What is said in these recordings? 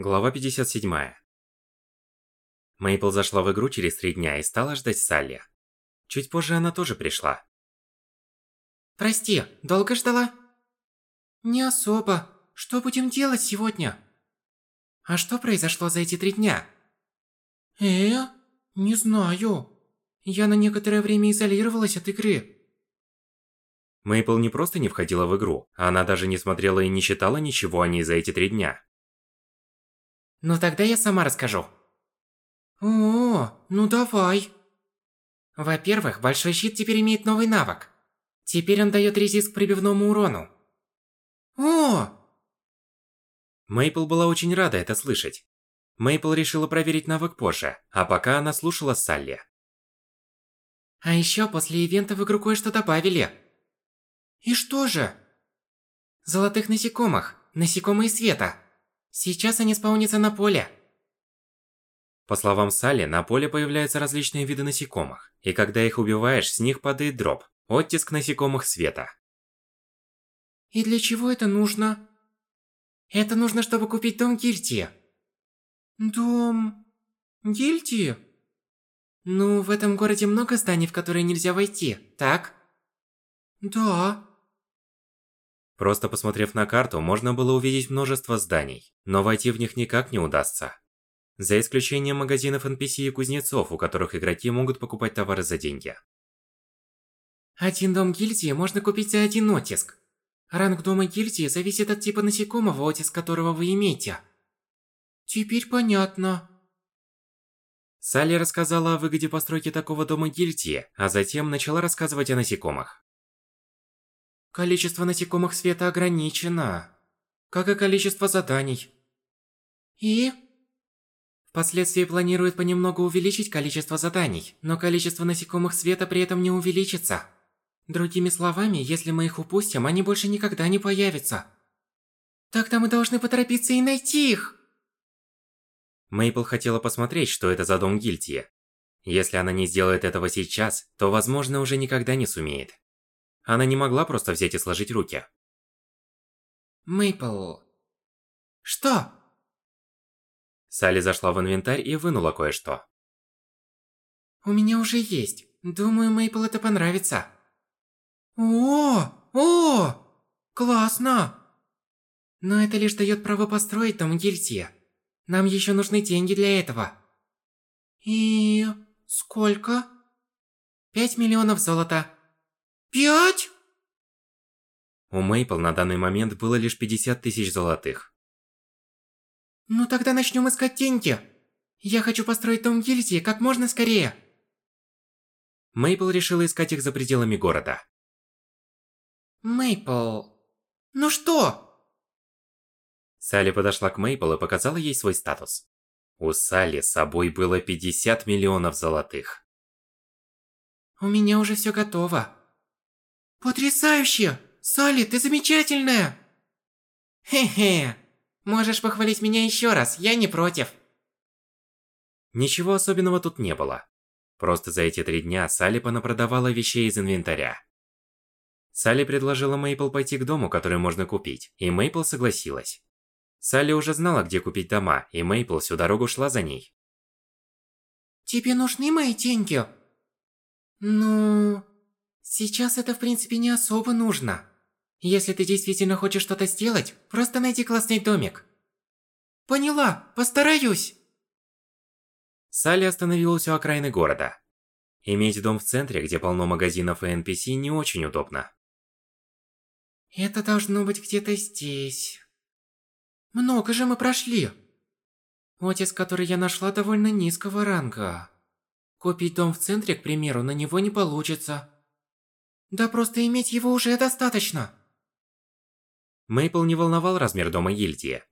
Глава 57. Мейпл зашла в игру через три дня и стала ждать Салли. Чуть позже она тоже пришла. Прости, долго ждала? Не особо. Что будем делать сегодня? А что произошло за эти три дня? Э? Не знаю. Я на некоторое время изолировалась от игры. Мейпл не просто не входила в игру, она даже не смотрела и не читала ничего о ней за эти три дня. Ну тогда я сама расскажу. О, ну давай. Во-первых, Большой Щит теперь имеет новый навык. Теперь он дает резист к прибивному урону. О! Мейпл была очень рада это слышать. Мейпл решила проверить навык позже, а пока она слушала Салли. А еще после ивента в игру кое-что добавили. И что же? Золотых насекомых, насекомые света. Сейчас они спаунятся на поле. По словам Салли, на поле появляются различные виды насекомых, и когда их убиваешь, с них падает дроп, оттиск насекомых света. И для чего это нужно? Это нужно, чтобы купить дом гильдии. Дом... гильдии? Ну, в этом городе много зданий, в которые нельзя войти, так? Да. Просто посмотрев на карту, можно было увидеть множество зданий, но войти в них никак не удастся. За исключением магазинов NPC и кузнецов, у которых игроки могут покупать товары за деньги. Один дом гильдии можно купить за один оттиск. Ранг дома гильдии зависит от типа насекомого, оттиск которого вы имеете. Теперь понятно. Салли рассказала о выгоде постройки такого дома гильдии, а затем начала рассказывать о насекомых. Количество насекомых света ограничено, как и количество заданий. И? Впоследствии планируют понемногу увеличить количество заданий, но количество насекомых света при этом не увеличится. Другими словами, если мы их упустим, они больше никогда не появятся. Тогда мы должны поторопиться и найти их. Мейпл хотела посмотреть, что это за дом гильдии. Если она не сделает этого сейчас, то, возможно, уже никогда не сумеет. Она не могла просто взять и сложить руки. Мейпл... Что? Салли зашла в инвентарь и вынула кое-что. У меня уже есть. Думаю, Мейпл это понравится. О, о, классно! Но это лишь дает право построить дом гильдии. Нам еще нужны деньги для этого. И... сколько? Пять миллионов золота. Пять? У Мейпл на данный момент было лишь 50 тысяч золотых. Ну тогда начнем искать деньги. Я хочу построить дом гильдии как можно скорее. Мейпл решила искать их за пределами города. Мейпл... Ну что? Салли подошла к Мейпл и показала ей свой статус. У Салли с собой было 50 миллионов золотых. У меня уже все готово. Потрясающе! Салли, ты замечательная! Хе-хе. Можешь похвалить меня еще раз, я не против. Ничего особенного тут не было. Просто за эти три дня Салли понапродавала вещей из инвентаря. Салли предложила Мейпл пойти к дому, который можно купить, и Мейпл согласилась. Салли уже знала, где купить дома, и Мейпл всю дорогу шла за ней. Тебе нужны мои деньги? Ну... Сейчас это в принципе не особо нужно. Если ты действительно хочешь что-то сделать, просто найди классный домик. Поняла, постараюсь. Салли остановилась у окраины города. Иметь дом в центре, где полно магазинов и NPC, не очень удобно. Это должно быть где-то здесь. Много же мы прошли. Отец, который я нашла, довольно низкого ранга. Купить дом в центре, к примеру, на него не получится. Да просто иметь его уже достаточно. Мейпл не волновал размер дома гильдии.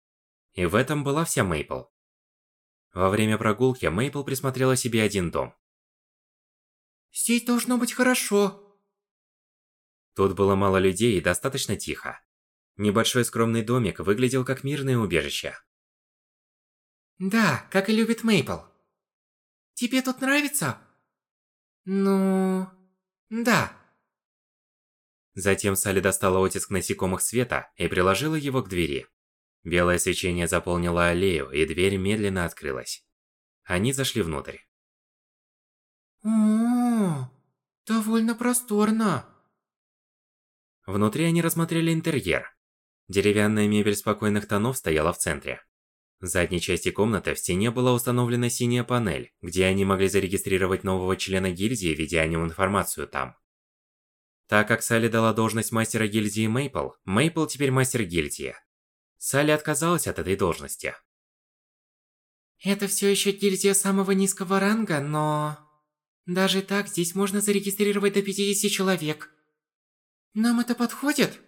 И в этом была вся Мейпл. Во время прогулки Мейпл присмотрела себе один дом. Здесь должно быть хорошо. Тут было мало людей и достаточно тихо. Небольшой скромный домик выглядел как мирное убежище. Да, как и любит Мейпл. Тебе тут нравится? Ну... Да. Затем Салли достала оттиск насекомых света и приложила его к двери. Белое свечение заполнило аллею, и дверь медленно открылась. Они зашли внутрь. О, довольно просторно. Внутри они рассмотрели интерьер. Деревянная мебель спокойных тонов стояла в центре. В задней части комнаты в стене была установлена синяя панель, где они могли зарегистрировать нового члена гильдии, введя о нем информацию там. Так как Салли дала должность мастера гильдии Мейпл, Мейпл теперь мастер гильдии. Салли отказалась от этой должности. Это все еще гильдия самого низкого ранга, но... Даже так, здесь можно зарегистрировать до 50 человек. Нам это подходит?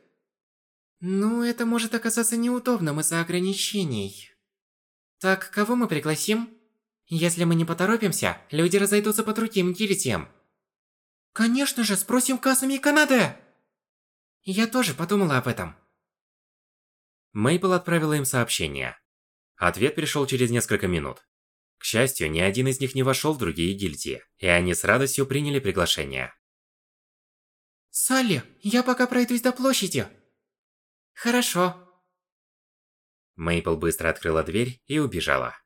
Ну, это может оказаться неудобным из-за ограничений. Так, кого мы пригласим? Если мы не поторопимся, люди разойдутся по другим гильдиям. Конечно же, спросим Касуми и Канаде! Я тоже подумала об этом. Мейпл отправила им сообщение. Ответ пришел через несколько минут. К счастью, ни один из них не вошел в другие гильдии, и они с радостью приняли приглашение. Салли, я пока пройдусь до площади. Хорошо. Мейпл быстро открыла дверь и убежала.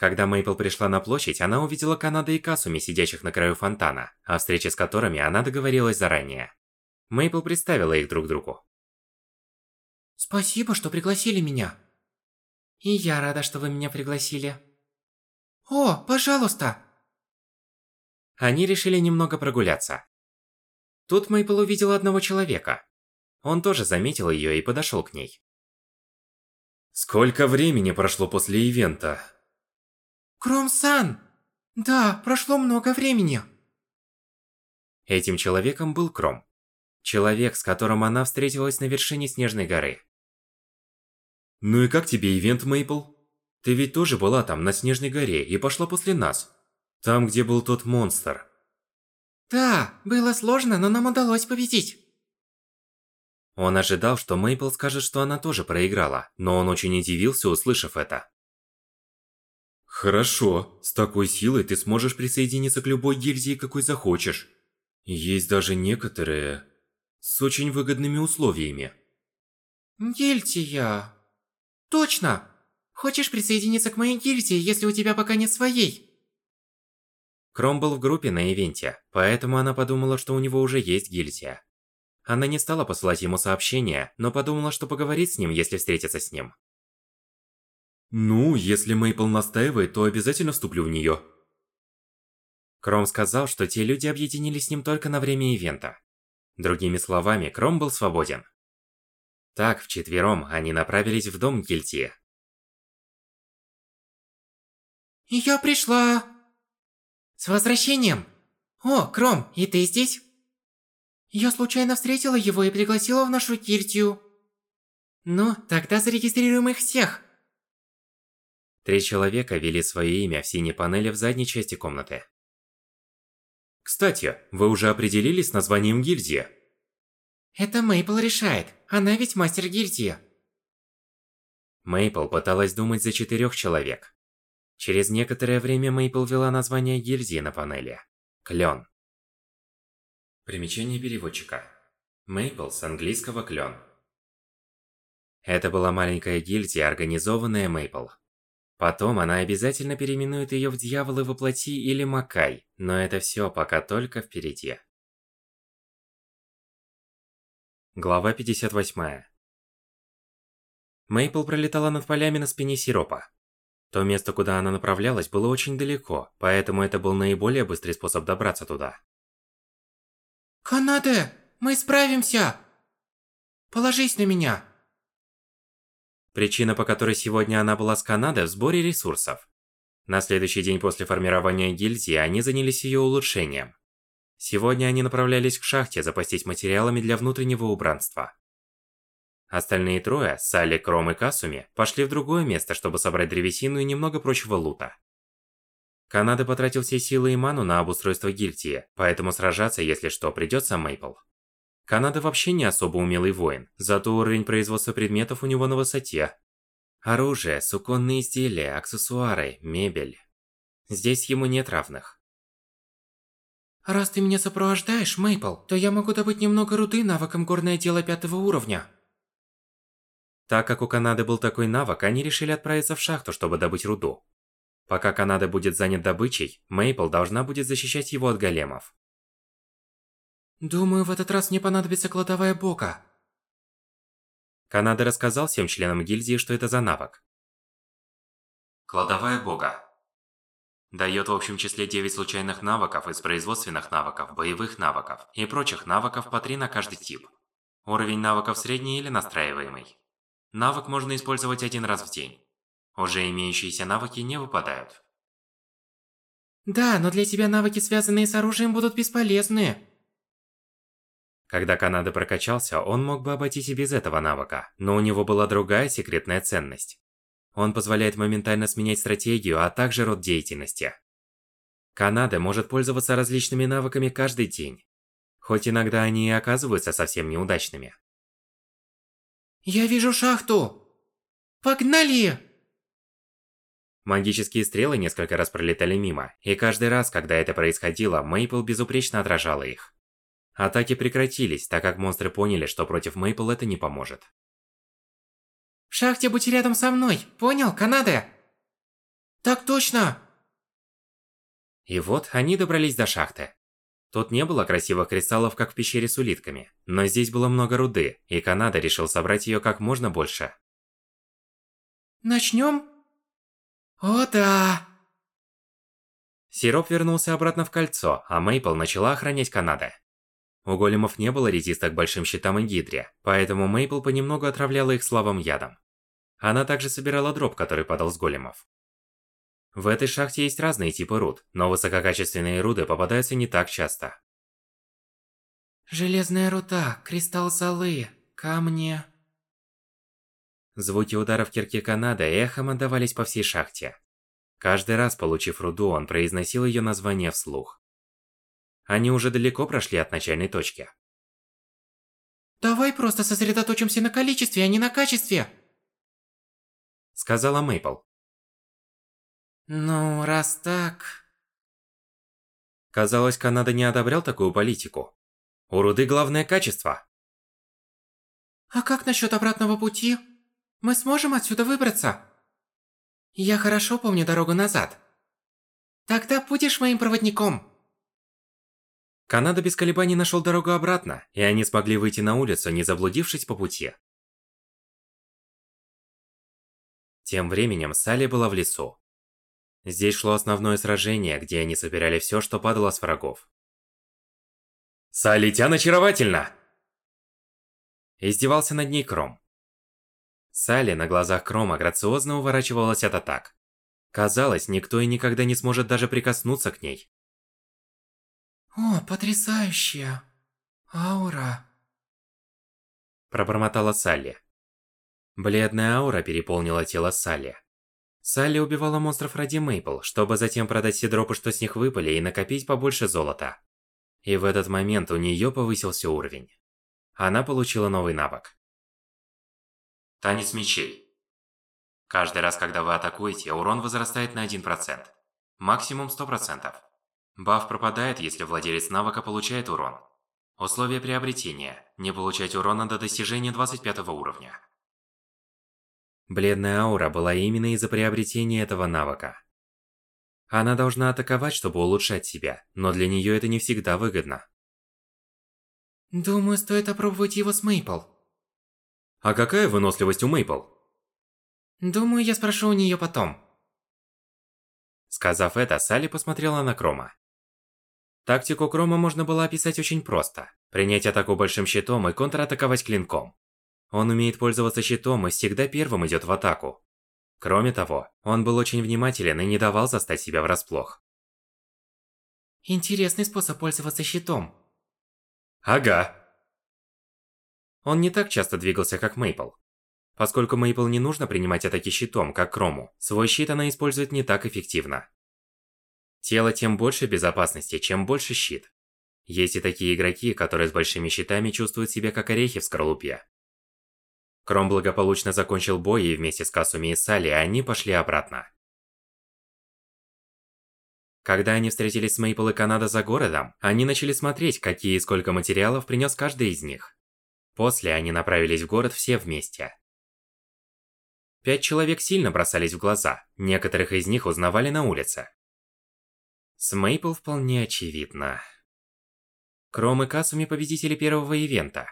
Когда Мейпл пришла на площадь, она увидела Канада и Касуми, сидящих на краю фонтана, о встрече с которыми она договорилась заранее. Мейпл представила их друг другу. Спасибо, что пригласили меня. И я рада, что вы меня пригласили. О, пожалуйста! Они решили немного прогуляться. Тут Мейпл увидела одного человека. Он тоже заметил ее и подошел к ней. Сколько времени прошло после ивента? Кромсан! Да, прошло много времени. Этим человеком был Кром. Человек, с которым она встретилась на вершине Снежной горы. Ну и как тебе ивент, Мейпл? Ты ведь тоже была там, на Снежной горе, и пошла после нас. Там, где был тот монстр. Да, было сложно, но нам удалось победить. Он ожидал, что Мейпл скажет, что она тоже проиграла, но он очень удивился, услышав это. Хорошо, с такой силой ты сможешь присоединиться к любой гильдии, какой захочешь. Есть даже некоторые с очень выгодными условиями. Гильдия. Точно! Хочешь присоединиться к моей гильдии, если у тебя пока нет своей? Кром был в группе на ивенте, поэтому она подумала, что у него уже есть гильдия. Она не стала посылать ему сообщения, но подумала, что поговорит с ним, если встретится с ним. Ну, если Мейпл настаивает, то обязательно вступлю в неё. Кром сказал, что те люди объединились с ним только на время ивента. Другими словами, Кром был свободен. Так, вчетвером, они направились в дом гильдии. Я пришла! С возвращением! О, Кром, и ты здесь? Я случайно встретила его и пригласила в нашу гильдию. Ну, тогда зарегистрируем их всех. Три человека ввели свое имя в синей панели в задней части комнаты. Кстати, вы уже определились с названием гильдии? Это Мейпл решает. Она ведь мастер гильдии. Мейпл пыталась думать за четырех человек. Через некоторое время Мейпл ввела название гильдии на панели. Клен. Примечание переводчика. Мейпл с английского клен. Это была маленькая гильдия, организованная Мейпл. Потом она обязательно переименует ее в Дьяволы воплоти или Макай, но это все пока только впереди. Глава 58. Мейпл пролетала над полями на спине сиропа. То место, куда она направлялась, было очень далеко, поэтому это был наиболее быстрый способ добраться туда. «Канаде, мы справимся! Положись на меня!» Причина, по которой сегодня она была с Канадой, в сборе ресурсов. На следующий день после формирования гильдии они занялись ее улучшением. Сегодня они направлялись к шахте запастись материалами для внутреннего убранства. Остальные трое, Салли, Кром и Касуми, пошли в другое место, чтобы собрать древесину и немного прочего лута. Канада потратил все силы и ману на обустройство гильдии, поэтому сражаться, если что, придется Мейпл. Канада вообще не особо умелый воин, зато уровень производства предметов у него на высоте. Оружие, суконные изделия, аксессуары, мебель. Здесь ему нет равных. Раз ты меня сопровождаешь, Мейпл, то я могу добыть немного руды навыком горное дело пятого уровня. Так как у Канады был такой навык, они решили отправиться в шахту, чтобы добыть руду. Пока Канада будет занят добычей, Мейпл должна будет защищать его от големов. Думаю, в этот раз мне понадобится кладовая бока. Канада рассказал всем членам гильдии, что это за навык. Кладовая бога. Дает в общем числе 9 случайных навыков из производственных навыков, боевых навыков и прочих навыков по 3 на каждый тип. Уровень навыков средний или настраиваемый. Навык можно использовать один раз в день. Уже имеющиеся навыки не выпадают. Да, но для тебя навыки, связанные с оружием, будут бесполезны. Когда Канада прокачался, он мог бы обойтись и без этого навыка, но у него была другая секретная ценность. Он позволяет моментально сменять стратегию, а также род деятельности. Канада может пользоваться различными навыками каждый день. Хоть иногда они и оказываются совсем неудачными. Я вижу шахту! Погнали! Магические стрелы несколько раз пролетали мимо, и каждый раз, когда это происходило, Мейпл безупречно отражала их. Атаки прекратились, так как монстры поняли, что против Мейпл это не поможет. В шахте будь рядом со мной, понял, Канада? Так точно! И вот они добрались до шахты. Тут не было красивых кристаллов, как в пещере с улитками, но здесь было много руды, и Канада решил собрать ее как можно больше. Начнем? О да! Сироп вернулся обратно в кольцо, а Мейпл начала охранять Канада. У големов не было резиста к большим щитам и гидре, поэтому Мейпл понемногу отравляла их слабым ядом. Она также собирала дроп, который падал с големов. В этой шахте есть разные типы руд, но высококачественные руды попадаются не так часто. Железная руда, кристалл золы, камни... Звуки ударов кирки Канада эхом отдавались по всей шахте. Каждый раз, получив руду, он произносил ее название вслух. Они уже далеко прошли от начальной точки. Давай просто сосредоточимся на количестве, а не на качестве. Сказала Мейпл. Ну, раз так... Казалось, Канада не одобрял такую политику. У руды главное качество. А как насчет обратного пути? Мы сможем отсюда выбраться? Я хорошо помню дорогу назад. Тогда будешь моим проводником. Канада без колебаний нашел дорогу обратно, и они смогли выйти на улицу, не заблудившись по пути. Тем временем Салли была в лесу. Здесь шло основное сражение, где они собирали все, что падало с врагов. «Салли Тян очаровательно!» Издевался над ней Кром. Салли на глазах Крома грациозно уворачивалась от атак. Казалось, никто и никогда не сможет даже прикоснуться к ней. «О, потрясающая аура!» Пробормотала Салли. Бледная аура переполнила тело Салли. Салли убивала монстров ради Мейпл, чтобы затем продать все дропы, что с них выпали, и накопить побольше золота. И в этот момент у нее повысился уровень. Она получила новый навык. Танец мечей. Каждый раз, когда вы атакуете, урон возрастает на 1%. Максимум 100%. Баф пропадает, если владелец навыка получает урон. Условия приобретения. Не получать урона до достижения 25 уровня. Бледная аура была именно из-за приобретения этого навыка. Она должна атаковать, чтобы улучшать себя, но для нее это не всегда выгодно. Думаю, стоит опробовать его с Мейпл. А какая выносливость у Мейпл? Думаю, я спрошу у нее потом. Сказав это, Салли посмотрела на Крома. Тактику Крома можно было описать очень просто. Принять атаку большим щитом и контратаковать клинком. Он умеет пользоваться щитом и всегда первым идет в атаку. Кроме того, он был очень внимателен и не давал застать себя врасплох. Интересный способ пользоваться щитом. Ага. Он не так часто двигался, как Мейпл. Поскольку Мейпл не нужно принимать атаки щитом, как Крому, свой щит она использует не так эффективно. Тело тем больше безопасности, чем больше щит. Есть и такие игроки, которые с большими щитами чувствуют себя как орехи в скорлупе. Кром благополучно закончил бой, и вместе с Касуми и Сали они пошли обратно. Когда они встретились с Мейпл и Канада за городом, они начали смотреть, какие и сколько материалов принес каждый из них. После они направились в город все вместе. Пять человек сильно бросались в глаза, некоторых из них узнавали на улице. С Мейпл вполне очевидно. Кром и Касуми победители первого ивента.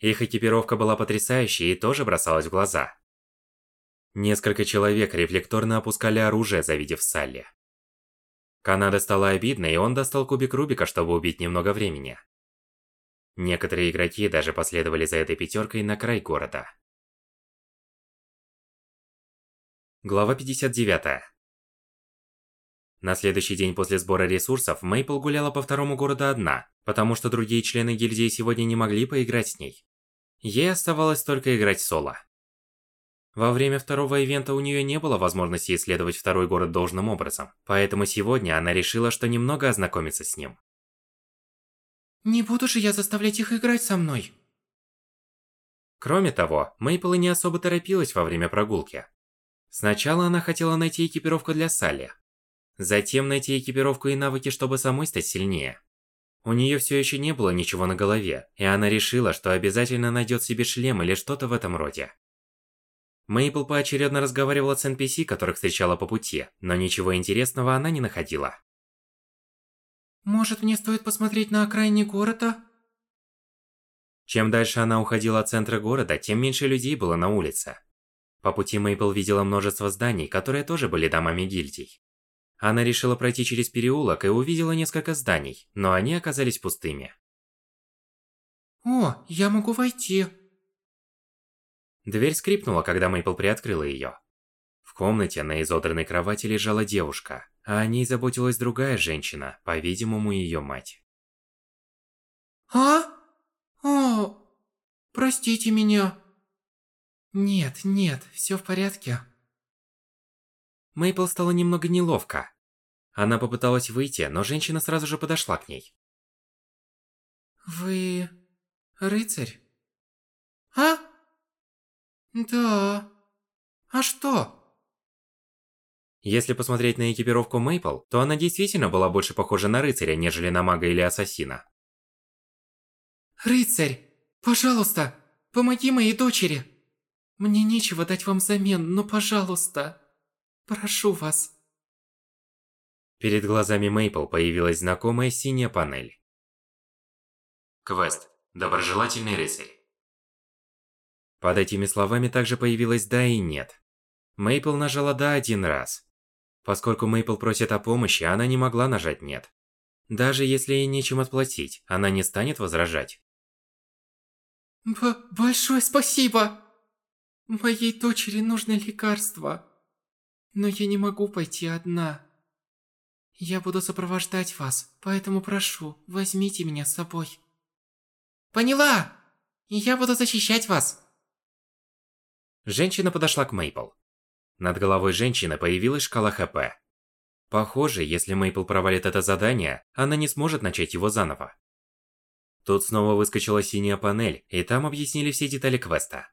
Их экипировка была потрясающей и тоже бросалась в глаза. Несколько человек рефлекторно опускали оружие, завидев Салли. Канада стала обидно, и он достал кубик Рубика, чтобы убить немного времени. Некоторые игроки даже последовали за этой пятеркой на край города. Глава 59. На следующий день после сбора ресурсов Мейпл гуляла по второму городу одна, потому что другие члены гильдии сегодня не могли поиграть с ней. Ей оставалось только играть соло. Во время второго ивента у нее не было возможности исследовать второй город должным образом, поэтому сегодня она решила, что немного ознакомится с ним. Не буду же я заставлять их играть со мной. Кроме того, Мейпл и не особо торопилась во время прогулки. Сначала она хотела найти экипировку для Салли. Затем найти экипировку и навыки, чтобы самой стать сильнее. У нее все еще не было ничего на голове, и она решила, что обязательно найдет себе шлем или что-то в этом роде. Мейпл поочередно разговаривала с NPC, которых встречала по пути, но ничего интересного она не находила. Может, мне стоит посмотреть на окраине города? Чем дальше она уходила от центра города, тем меньше людей было на улице. По пути Мейпл видела множество зданий, которые тоже были домами гильдий. Она решила пройти через переулок и увидела несколько зданий, но они оказались пустыми. О, я могу войти. Дверь скрипнула, когда Мейпл приоткрыла ее. В комнате на изодранной кровати лежала девушка, а о ней заботилась другая женщина, по-видимому, ее мать. А? О, простите меня. Нет, нет, все в порядке. Мейпл стало немного неловко. Она попыталась выйти, но женщина сразу же подошла к ней. Вы... рыцарь? А? Да. А что? Если посмотреть на экипировку Мейпл, то она действительно была больше похожа на рыцаря, нежели на мага или ассасина. Рыцарь, пожалуйста, помоги моей дочери. Мне нечего дать вам взамен, но пожалуйста, прошу вас. Перед глазами Мейпл появилась знакомая синяя панель. Квест. Доброжелательный рыцарь. Под этими словами также появилось «да» и «нет». Мейпл нажала «да» один раз. Поскольку Мейпл просит о помощи, она не могла нажать «нет». Даже если ей нечем отплатить, она не станет возражать. Б большое спасибо! Моей дочери нужны лекарства. Но я не могу пойти одна. Я буду сопровождать вас, поэтому прошу, возьмите меня с собой. Поняла! Я буду защищать вас. Женщина подошла к Мейпл. Над головой женщины появилась шкала ХП. Похоже, если Мейпл провалит это задание, она не сможет начать его заново. Тут снова выскочила синяя панель, и там объяснили все детали квеста.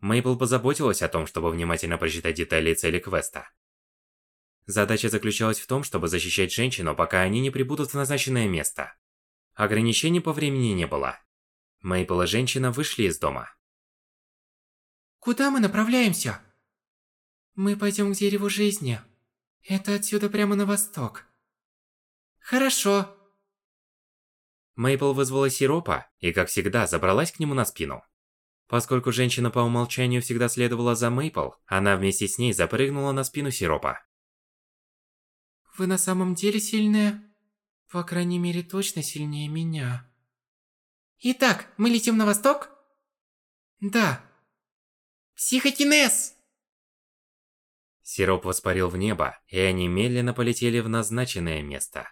Мейпл позаботилась о том, чтобы внимательно прочитать детали и цели квеста. Задача заключалась в том, чтобы защищать женщину, пока они не прибудут в назначенное место. Ограничений по времени не было. Мейпл и женщина вышли из дома. Куда мы направляемся? Мы пойдем к дереву жизни. Это отсюда прямо на восток. Хорошо. Мейпл вызвала Сиропа и, как всегда, забралась к нему на спину. Поскольку женщина по умолчанию всегда следовала за Мейпл, она вместе с ней запрыгнула на спину Сиропа. Вы на самом деле сильные? По крайней мере, точно сильнее меня. Итак, мы летим на восток? Да. Психокинез! Сироп воспарил в небо, и они медленно полетели в назначенное место.